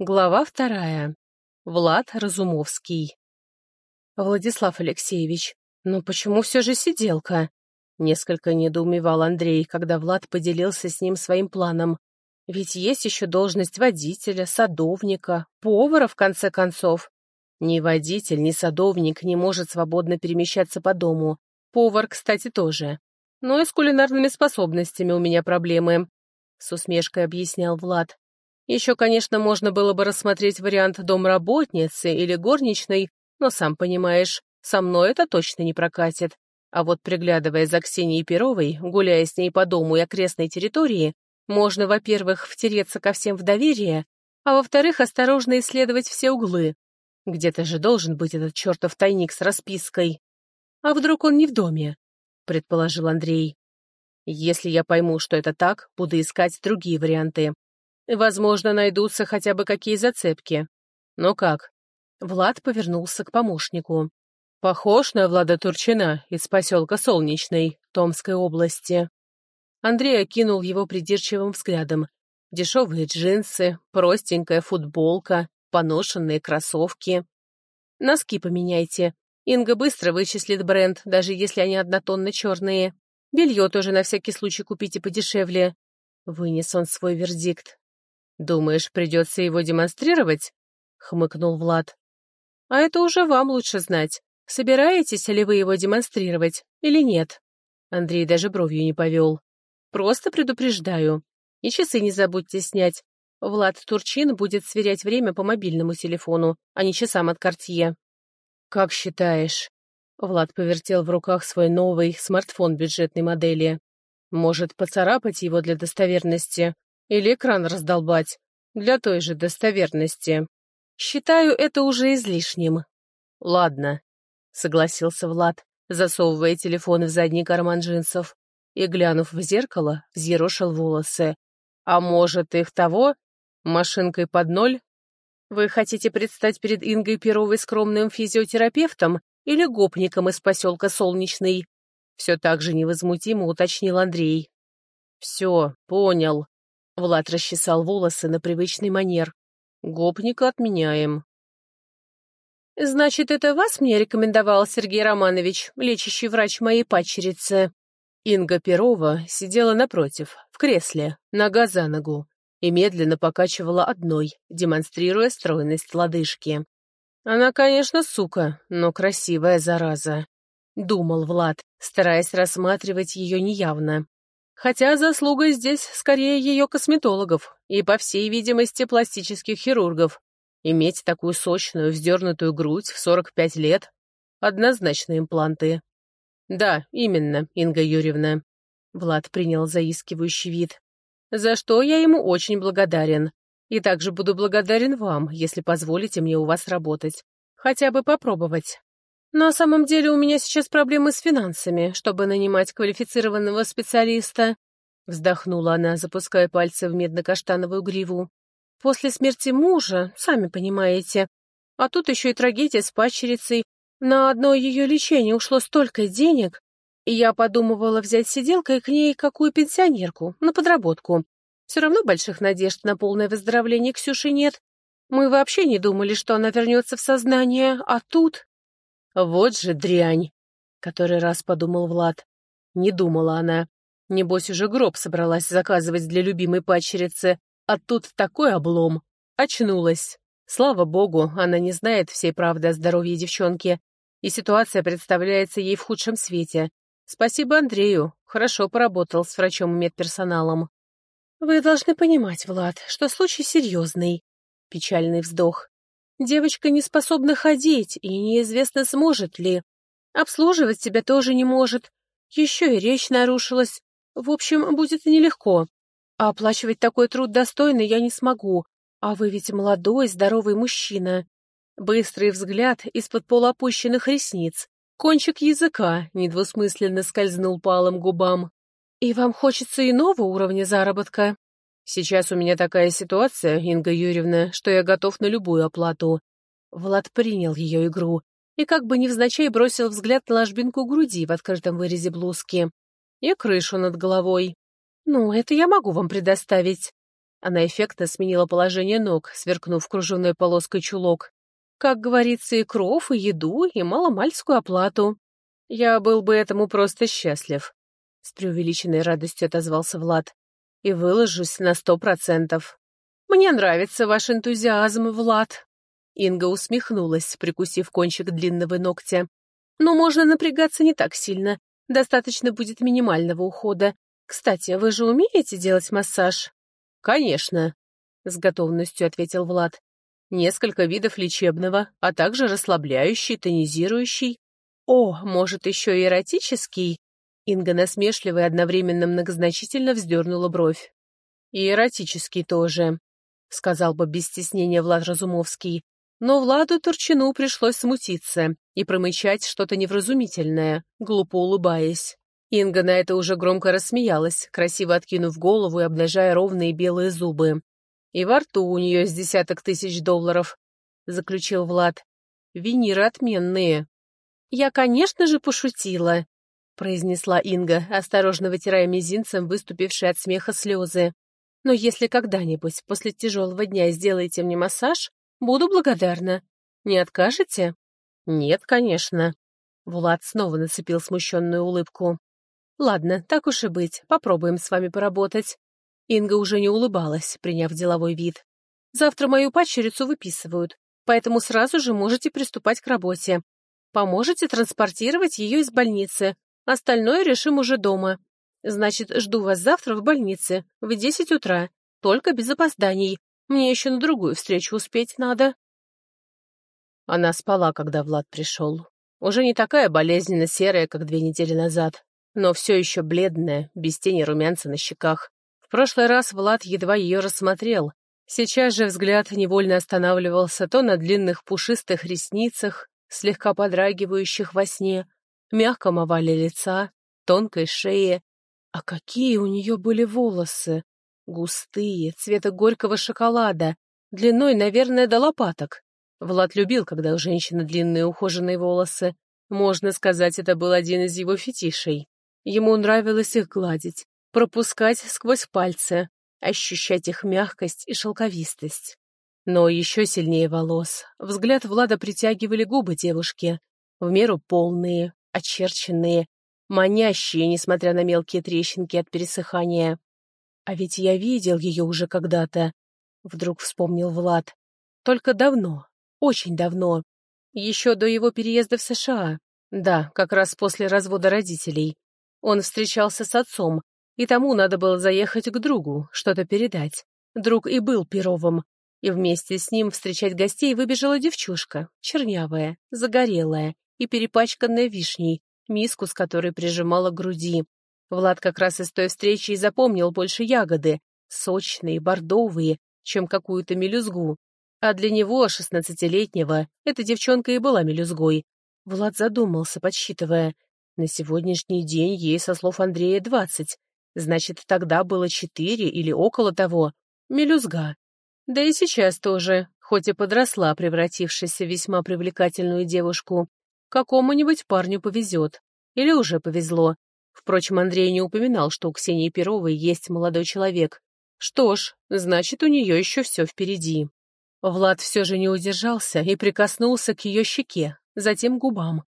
Глава вторая. Влад Разумовский. «Владислав Алексеевич, ну почему все же сиделка?» Несколько недоумевал Андрей, когда Влад поделился с ним своим планом. «Ведь есть еще должность водителя, садовника, повара, в конце концов. Ни водитель, ни садовник не может свободно перемещаться по дому. Повар, кстати, тоже. Но и с кулинарными способностями у меня проблемы», — с усмешкой объяснял Влад. Еще, конечно, можно было бы рассмотреть вариант домработницы или горничной, но, сам понимаешь, со мной это точно не прокатит. А вот приглядывая за Ксенией Перовой, гуляя с ней по дому и окрестной территории, можно, во-первых, втереться ко всем в доверие, а во-вторых, осторожно исследовать все углы. Где-то же должен быть этот чертов тайник с распиской. А вдруг он не в доме? — предположил Андрей. Если я пойму, что это так, буду искать другие варианты. Возможно, найдутся хотя бы какие зацепки. Но как? Влад повернулся к помощнику. Похож на Влада Турчина из поселка Солнечный, Томской области. Андрей окинул его придирчивым взглядом. Дешевые джинсы, простенькая футболка, поношенные кроссовки. Носки поменяйте. Инга быстро вычислит бренд, даже если они однотонно черные. Белье тоже на всякий случай купите подешевле. Вынес он свой вердикт. «Думаешь, придется его демонстрировать?» — хмыкнул Влад. «А это уже вам лучше знать. Собираетесь ли вы его демонстрировать или нет?» Андрей даже бровью не повел. «Просто предупреждаю. И часы не забудьте снять. Влад Турчин будет сверять время по мобильному телефону, а не часам от Кортье». «Как считаешь?» Влад повертел в руках свой новый смартфон бюджетной модели. «Может, поцарапать его для достоверности?» Или экран раздолбать. Для той же достоверности. Считаю это уже излишним. Ладно, согласился Влад, засовывая телефон в задний карман джинсов. И, глянув в зеркало, взъерошил волосы. А может, их того? Машинкой под ноль? Вы хотите предстать перед Ингой Перовой скромным физиотерапевтом или гопником из поселка Солнечный? Все так же невозмутимо уточнил Андрей. Все, понял, Влад расчесал волосы на привычный манер. Гопника отменяем. «Значит, это вас мне рекомендовал Сергей Романович, лечащий врач моей падчерицы?» Инга Перова сидела напротив, в кресле, нога за ногу, и медленно покачивала одной, демонстрируя стройность лодыжки. «Она, конечно, сука, но красивая зараза», — думал Влад, стараясь рассматривать ее неявно. Хотя заслуга здесь скорее ее косметологов и, по всей видимости, пластических хирургов. Иметь такую сочную, вздернутую грудь в 45 лет — однозначно импланты. Да, именно, Инга Юрьевна. Влад принял заискивающий вид. За что я ему очень благодарен. И также буду благодарен вам, если позволите мне у вас работать. Хотя бы попробовать. На самом деле у меня сейчас проблемы с финансами, чтобы нанимать квалифицированного специалиста. Вздохнула она, запуская пальцы в медно-каштановую гриву. После смерти мужа, сами понимаете. А тут еще и трагедия с падчерицей. На одно ее лечение ушло столько денег. И я подумывала взять сиделкой к ней какую пенсионерку, на подработку. Все равно больших надежд на полное выздоровление Ксюши нет. Мы вообще не думали, что она вернется в сознание, а тут... «Вот же дрянь!» — который раз подумал Влад. Не думала она. Небось, уже гроб собралась заказывать для любимой падчерицы, а тут такой облом. Очнулась. Слава богу, она не знает всей правды о здоровье девчонки, и ситуация представляется ей в худшем свете. Спасибо Андрею, хорошо поработал с врачом и медперсоналом. «Вы должны понимать, Влад, что случай серьезный». Печальный вздох. Девочка не способна ходить, и неизвестно, сможет ли. Обслуживать себя тоже не может. Еще и речь нарушилась. В общем, будет нелегко. А оплачивать такой труд достойно я не смогу. А вы ведь молодой, здоровый мужчина. Быстрый взгляд из-под полуопущенных ресниц. Кончик языка недвусмысленно скользнул по губам. И вам хочется иного уровня заработка? Сейчас у меня такая ситуация, Инга Юрьевна, что я готов на любую оплату. Влад принял ее игру и как бы невзначай бросил взгляд на ложбинку груди в открытом вырезе блузки и крышу над головой. «Ну, это я могу вам предоставить». Она эффектно сменила положение ног, сверкнув кружевной полоской чулок. Как говорится, и кров, и еду, и маломальскую оплату. Я был бы этому просто счастлив. С преувеличенной радостью отозвался Влад. И выложусь на сто процентов. Мне нравится ваш энтузиазм, Влад. Инга усмехнулась, прикусив кончик длинного ногтя. Но можно напрягаться не так сильно. Достаточно будет минимального ухода. Кстати, вы же умеете делать массаж? Конечно, с готовностью ответил Влад. Несколько видов лечебного, а также расслабляющий, тонизирующий. О, может, еще и эротический? Инга насмешливо и одновременно многозначительно вздернула бровь. И эротический тоже, сказал бы без стеснения Влад Разумовский. Но Владу Турчину пришлось смутиться и промычать что-то невразумительное, глупо улыбаясь. Инга на это уже громко рассмеялась, красиво откинув голову и обнажая ровные белые зубы. «И во рту у нее с десяток тысяч долларов», — заключил Влад. «Виниры отменные». «Я, конечно же, пошутила», — произнесла Инга, осторожно вытирая мизинцем выступившие от смеха слезы. «Но если когда-нибудь после тяжелого дня сделаете мне массаж, буду благодарна. Не откажете?» «Нет, конечно». Влад снова нацепил смущенную улыбку. «Ладно, так уж и быть, попробуем с вами поработать». Инга уже не улыбалась, приняв деловой вид. «Завтра мою падчерицу выписывают, поэтому сразу же можете приступать к работе. Поможете транспортировать ее из больницы. Остальное решим уже дома. Значит, жду вас завтра в больнице, в десять утра, только без опозданий. Мне еще на другую встречу успеть надо». Она спала, когда Влад пришел. Уже не такая болезненно серая, как две недели назад но все еще бледная, без тени румянца на щеках. В прошлый раз Влад едва ее рассмотрел. Сейчас же взгляд невольно останавливался то на длинных пушистых ресницах, слегка подрагивающих во сне, мягком овале лица, тонкой шее. А какие у нее были волосы! Густые, цвета горького шоколада, длиной, наверное, до лопаток. Влад любил, когда у женщины длинные ухоженные волосы. Можно сказать, это был один из его фетишей. Ему нравилось их гладить, пропускать сквозь пальцы, ощущать их мягкость и шелковистость. Но еще сильнее волос. Взгляд Влада притягивали губы девушки, в меру полные, очерченные, манящие, несмотря на мелкие трещинки от пересыхания. А ведь я видел ее уже когда-то, вдруг вспомнил Влад. Только давно, очень давно. Еще до его переезда в США. Да, как раз после развода родителей. Он встречался с отцом, и тому надо было заехать к другу, что-то передать. Друг и был Перовым, и вместе с ним встречать гостей выбежала девчушка, чернявая, загорелая и перепачканная вишней, миску с которой прижимала груди. Влад как раз из той встречи и запомнил больше ягоды, сочные, бордовые, чем какую-то мелюзгу. А для него, шестнадцатилетнего, эта девчонка и была мелюзгой. Влад задумался, подсчитывая. На сегодняшний день ей, со слов Андрея, двадцать. Значит, тогда было четыре или около того. Мелюзга. Да и сейчас тоже, хоть и подросла, превратившись в весьма привлекательную девушку. Какому-нибудь парню повезет. Или уже повезло. Впрочем, Андрей не упоминал, что у Ксении Перовой есть молодой человек. Что ж, значит, у нее еще все впереди. Влад все же не удержался и прикоснулся к ее щеке, затем губам.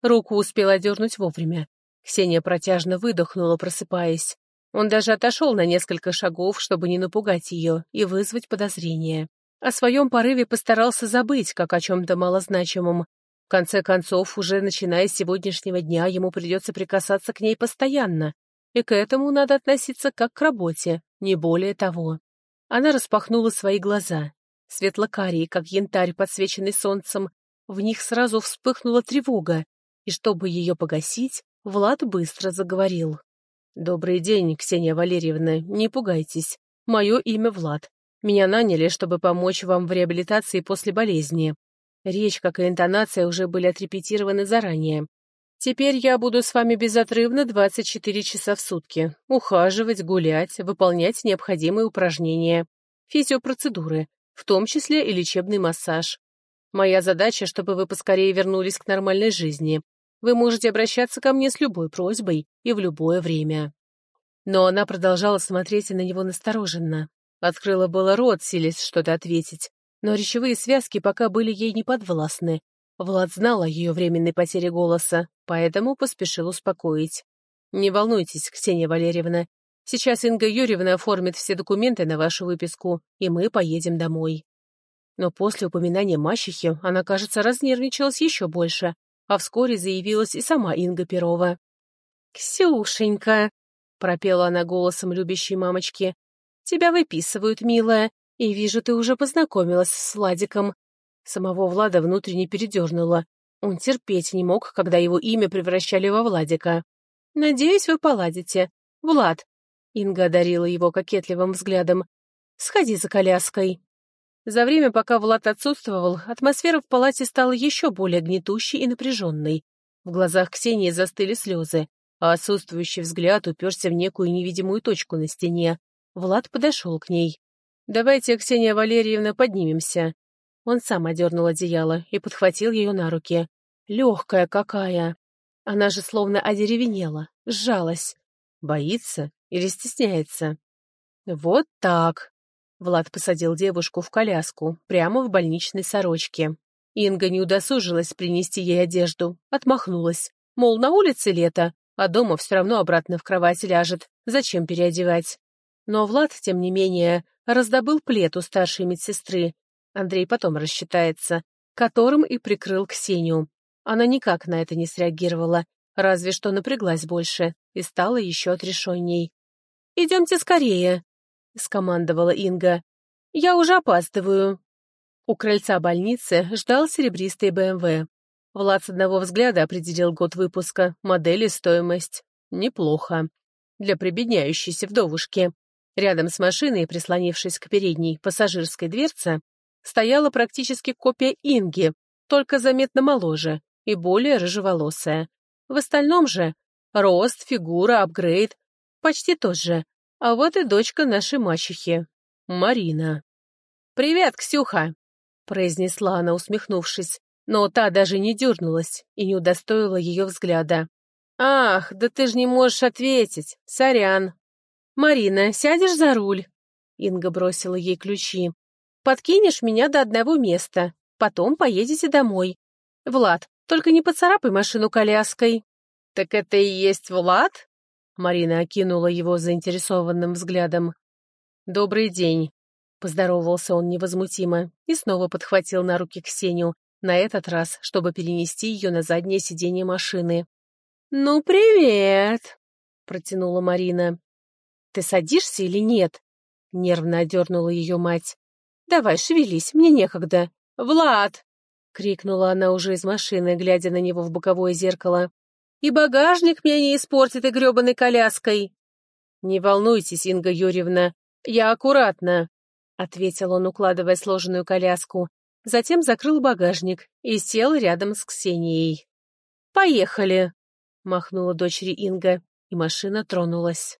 Руку успел одернуть вовремя. Ксения протяжно выдохнула, просыпаясь. Он даже отошел на несколько шагов, чтобы не напугать ее и вызвать подозрения. О своем порыве постарался забыть, как о чем-то малозначимом. В конце концов, уже начиная с сегодняшнего дня, янему придется прикасаться к ней постоянно, и к этому надо относиться как к работе, не более того. Она распахнула свои глаза, светло-карие, как янтарь, подсвеченный солнцем. В них сразу вспыхнула тревога, и чтобы ее погасить, Влад быстро заговорил. «Добрый день, Ксения Валерьевна, не пугайтесь. Мое имя Влад. Меня наняли, чтобы помочь вам в реабилитации после болезни. Речь, как и интонация, уже были отрепетированы заранее. Теперь я буду с вами безотрывно 24 часа в сутки. Ухаживать, гулять, выполнять необходимые упражнения. Физиопроцедуры, в том числе и лечебный массаж. Моя задача, чтобы вы поскорее вернулись к нормальной жизни. Вы можете обращаться ко мне с любой просьбой и в любое время». Но она продолжала смотреть на него настороженно. Открыла было рот, силясь что-то ответить, но речевые связки пока были ей не подвластны. Влад знал о ее временной потере голоса, поэтому поспешил успокоить. «Не волнуйтесь, Ксения Валерьевна. Сейчас Инга Юрьевна оформит все документы на вашу выписку, и мы поедем домой». Но после упоминания мачехи она, кажется, разнервничалась еще больше, а вскоре заявилась и сама Инга Перова. «Ксюшенька!» — пропела она голосом любящей мамочки. «Тебя выписывают, милая, и вижу, ты уже познакомилась с Владиком». Самого Влада внутренне передернуло. Он терпеть не мог, когда его имя превращали во Владика. «Надеюсь, вы поладите. Влад!» Инга одарила его кокетливым взглядом. «Сходи за коляской». За время, пока Влад отсутствовал, атмосфера в палате стала еще более гнетущей и напряженной. В глазах Ксении застыли слезы, а отсутствующий взгляд уперся в некую невидимую точку на стене. Влад подошел к ней. «Давайте, Ксения Валерьевна, поднимемся». Он сам одернул одеяло и подхватил ее на руки. Легкая какая! Она же словно одеревенела, сжалась. Боится или стесняется? Вот так. Влад посадил девушку в коляску, прямо в больничной сорочке. Инга не удосужилась принести ей одежду, отмахнулась. Мол, на улице лето, а дома все равно обратно в кровать ляжет. Зачем переодевать? Но Влад, тем не менее, раздобыл плед у старшей медсестры. Андрей потом рассчитается, которым и прикрыл Ксению. Она никак на это не среагировала, разве что напряглась больше и стала еще отрешенней. «Идемте скорее», — скомандовала Инга. «Я уже опаздываю». У крыльца больницы ждал серебристый БМВ. Влад с одного взгляда определил год выпуска, модель и стоимость. Неплохо. Для прибедняющейся вдовушки. Рядом с машиной, прислонившись к передней пассажирской дверце, стояла практически копия Инги, только заметно моложе и более рыжеволосая. В остальном же рост, фигура, апгрейд почти тот же, а вот и дочка нашей мачехи, Марина. «Привет, Ксюха!» — произнесла она, усмехнувшись, но та даже не дернулась и не удостоила ее взгляда. «Ах, да ты ж не можешь ответить! Сорян!» «Марина, сядешь за руль?» Инга бросила ей ключи. «Подкинешь меня до одного места, потом поедете домой. Влад, только не поцарапай машину коляской». «Так это и есть Влад?» Марина окинула его заинтересованным взглядом. «Добрый день», — поздоровался он невозмутимо и снова подхватил на руки Ксению, на этот раз, чтобы перенести ее на заднее сиденье машины. «Ну, привет!» — протянула Марина. «Ты садишься или нет?» — нервно одернула ее мать. «Давай, шевелись, мне некогда. Влад!» — крикнула она уже из машины, глядя на него в боковое зеркало. И багажник меня не испортит и гребаной коляской. Не волнуйтесь, Инга Юрьевна, я аккуратно, — ответил он, укладывая сложенную коляску. Затем закрыл багажник и сел рядом с Ксенией. «Поехали!» — махнула дочери Инга, и машина тронулась.